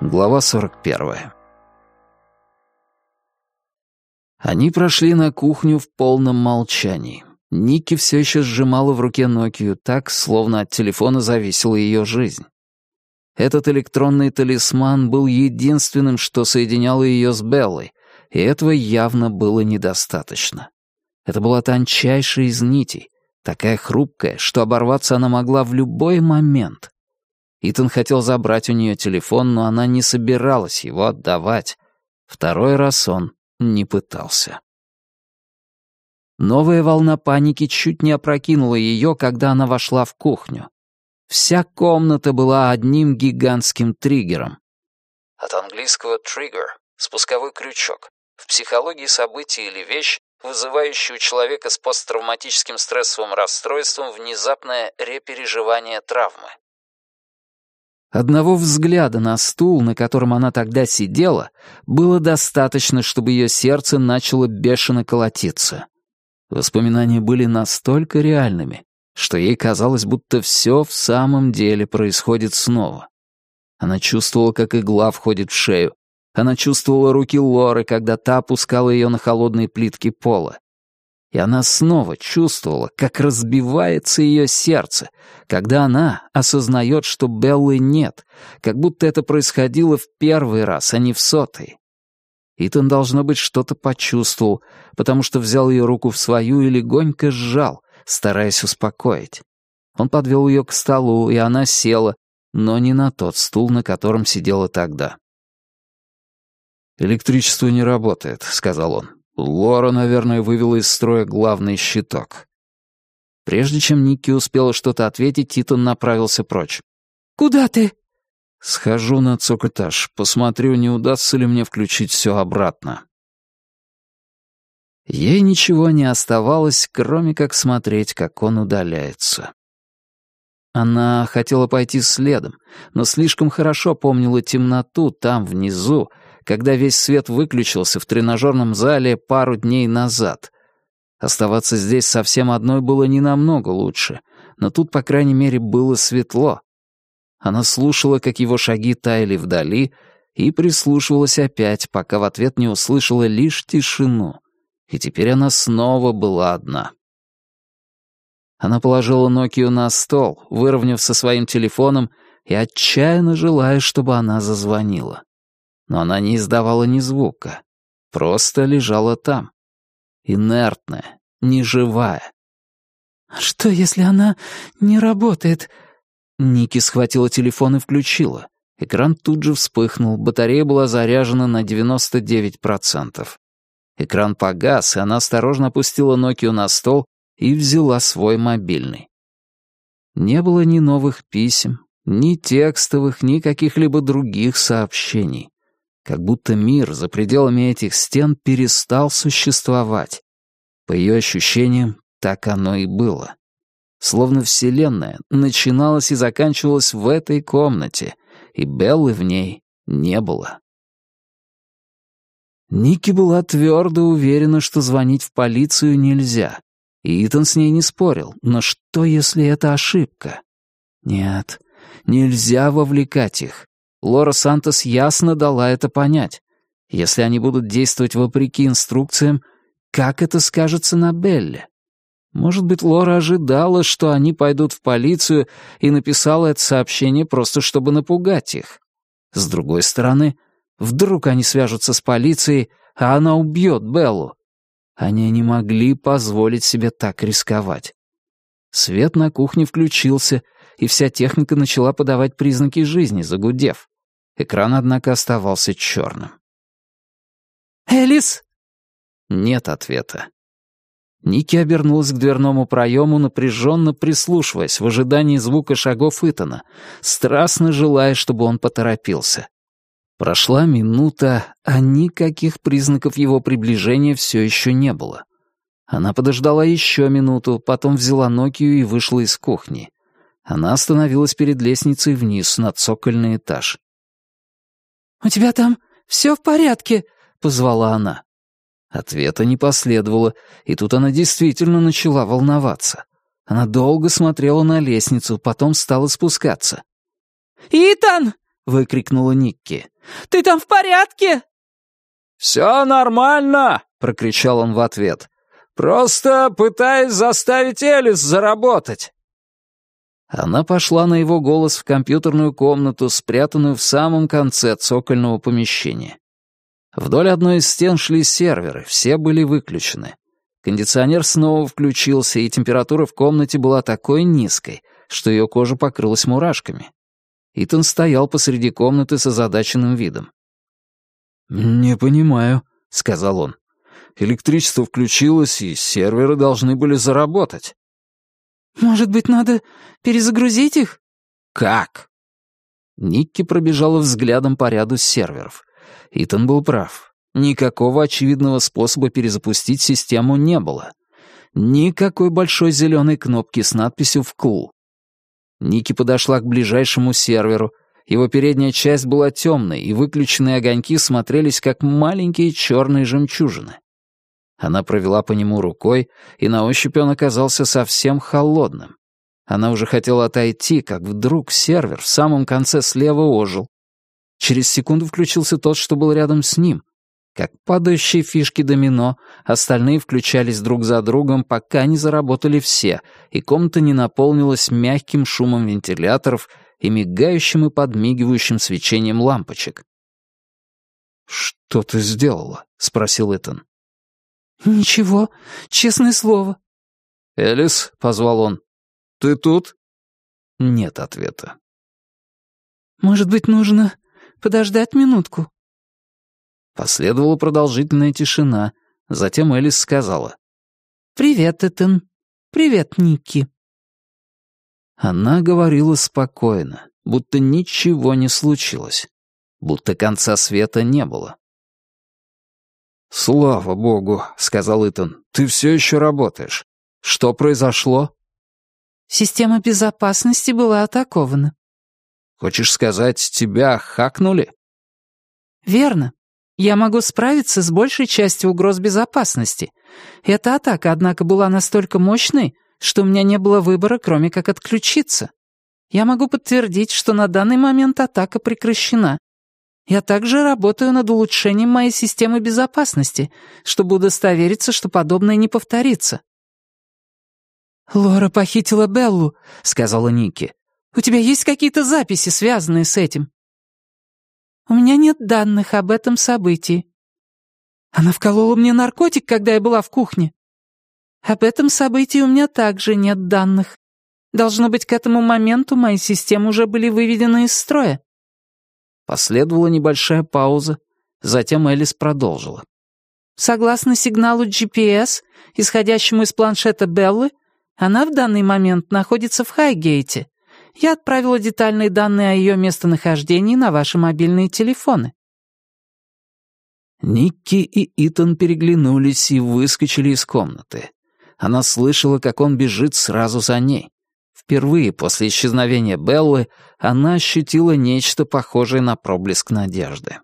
Глава 41. Они прошли на кухню в полном молчании. Ники все еще сжимала в руке Нокию так, словно от телефона зависела ее жизнь. Этот электронный талисман был единственным, что соединяло ее с Беллой, и этого явно было недостаточно. Это была тончайшая из нитей, такая хрупкая, что оборваться она могла в любой момент. Итан хотел забрать у нее телефон, но она не собиралась его отдавать. Второй раз он не пытался. Новая волна паники чуть не опрокинула ее, когда она вошла в кухню. Вся комната была одним гигантским триггером. От английского «trigger» — спусковой крючок. В психологии события или вещь, вызывающая у человека с посттравматическим стрессовым расстройством внезапное репереживание травмы. Одного взгляда на стул, на котором она тогда сидела, было достаточно, чтобы ее сердце начало бешено колотиться. Воспоминания были настолько реальными, что ей казалось, будто все в самом деле происходит снова. Она чувствовала, как игла входит в шею. Она чувствовала руки Лоры, когда та опускала ее на холодные плитки пола. И она снова чувствовала, как разбивается ее сердце, когда она осознает, что Беллы нет, как будто это происходило в первый раз, а не в сотый. Итан, должно быть, что-то почувствовал, потому что взял ее руку в свою и легонько сжал, стараясь успокоить. Он подвел ее к столу, и она села, но не на тот стул, на котором сидела тогда. «Электричество не работает», — сказал он. Лора, наверное, вывела из строя главный щиток. Прежде чем Никки успела что-то ответить, Титон направился прочь. «Куда ты?» «Схожу на цокэтаж, посмотрю, не удастся ли мне включить все обратно». Ей ничего не оставалось, кроме как смотреть, как он удаляется. Она хотела пойти следом, но слишком хорошо помнила темноту там, внизу, когда весь свет выключился в тренажерном зале пару дней назад. Оставаться здесь совсем одной было не намного лучше, но тут, по крайней мере, было светло. Она слушала, как его шаги таяли вдали, и прислушивалась опять, пока в ответ не услышала лишь тишину. И теперь она снова была одна. Она положила Нокию на стол, выровняв со своим телефоном и отчаянно желая, чтобы она зазвонила но она не издавала ни звука, просто лежала там. Инертная, неживая. «Что, если она не работает?» Ники схватила телефон и включила. Экран тут же вспыхнул, батарея была заряжена на 99%. Экран погас, и она осторожно опустила Нокию на стол и взяла свой мобильный. Не было ни новых писем, ни текстовых, ни каких-либо других сообщений как будто мир за пределами этих стен перестал существовать. По ее ощущениям, так оно и было. Словно Вселенная начиналась и заканчивалась в этой комнате, и Беллы в ней не было. Ники была твердо уверена, что звонить в полицию нельзя. И Итан с ней не спорил, но что, если это ошибка? Нет, нельзя вовлекать их. Лора Сантос ясно дала это понять. Если они будут действовать вопреки инструкциям, как это скажется на Белле? Может быть, Лора ожидала, что они пойдут в полицию и написала это сообщение просто, чтобы напугать их. С другой стороны, вдруг они свяжутся с полицией, а она убьет Беллу. Они не могли позволить себе так рисковать. Свет на кухне включился, и вся техника начала подавать признаки жизни, загудев. Экран, однако, оставался черным. «Элис?» Нет ответа. Ники обернулась к дверному проему, напряженно прислушиваясь в ожидании звука шагов Итана, страстно желая, чтобы он поторопился. Прошла минута, а никаких признаков его приближения все еще не было. Она подождала еще минуту, потом взяла Нокию и вышла из кухни. Она остановилась перед лестницей вниз, на цокольный этаж. «У тебя там все в порядке?» — позвала она. Ответа не последовало, и тут она действительно начала волноваться. Она долго смотрела на лестницу, потом стала спускаться. «Итан!» — выкрикнула Никки. «Ты там в порядке?» «Все нормально!» — прокричал он в ответ. «Просто пытаюсь заставить Элис заработать!» Она пошла на его голос в компьютерную комнату, спрятанную в самом конце цокольного помещения. Вдоль одной из стен шли серверы, все были выключены. Кондиционер снова включился, и температура в комнате была такой низкой, что ее кожа покрылась мурашками. Итан стоял посреди комнаты с озадаченным видом. «Не понимаю», — сказал он. «Электричество включилось, и серверы должны были заработать». «Может быть, надо перезагрузить их?» «Как?» Никки пробежала взглядом по ряду серверов. Итан был прав. Никакого очевидного способа перезапустить систему не было. Никакой большой зеленой кнопки с надписью «Вкл». Ники подошла к ближайшему серверу. Его передняя часть была темной, и выключенные огоньки смотрелись как маленькие черные жемчужины. Она провела по нему рукой, и на ощупь он оказался совсем холодным. Она уже хотела отойти, как вдруг сервер в самом конце слева ожил. Через секунду включился тот, что был рядом с ним. Как падающие фишки домино, остальные включались друг за другом, пока не заработали все, и комната не наполнилась мягким шумом вентиляторов и мигающим и подмигивающим свечением лампочек. «Что ты сделала?» — спросил Итан. «Ничего, честное слово». «Элис», — позвал он, — «ты тут?» Нет ответа. «Может быть, нужно подождать минутку?» Последовала продолжительная тишина. Затем Элис сказала. «Привет, Этан. Привет, Никки». Она говорила спокойно, будто ничего не случилось, будто конца света не было. «Слава богу», — сказал Итан, — «ты все еще работаешь. Что произошло?» «Система безопасности была атакована». «Хочешь сказать, тебя хакнули?» «Верно. Я могу справиться с большей частью угроз безопасности. Эта атака, однако, была настолько мощной, что у меня не было выбора, кроме как отключиться. Я могу подтвердить, что на данный момент атака прекращена. Я также работаю над улучшением моей системы безопасности, чтобы удостовериться, что подобное не повторится». «Лора похитила Беллу», — сказала Ники. «У тебя есть какие-то записи, связанные с этим?» «У меня нет данных об этом событии». «Она вколола мне наркотик, когда я была в кухне?» «Об этом событии у меня также нет данных. Должно быть, к этому моменту мои системы уже были выведены из строя». Последовала небольшая пауза, затем Элис продолжила. Согласно сигналу GPS, исходящему из планшета Беллы, она в данный момент находится в Хайгейте. Я отправила детальные данные о ее местонахождении на ваши мобильные телефоны». Никки и Итан переглянулись и выскочили из комнаты. Она слышала, как он бежит сразу за ней. Впервые после исчезновения Беллы она ощутила нечто похожее на проблеск надежды.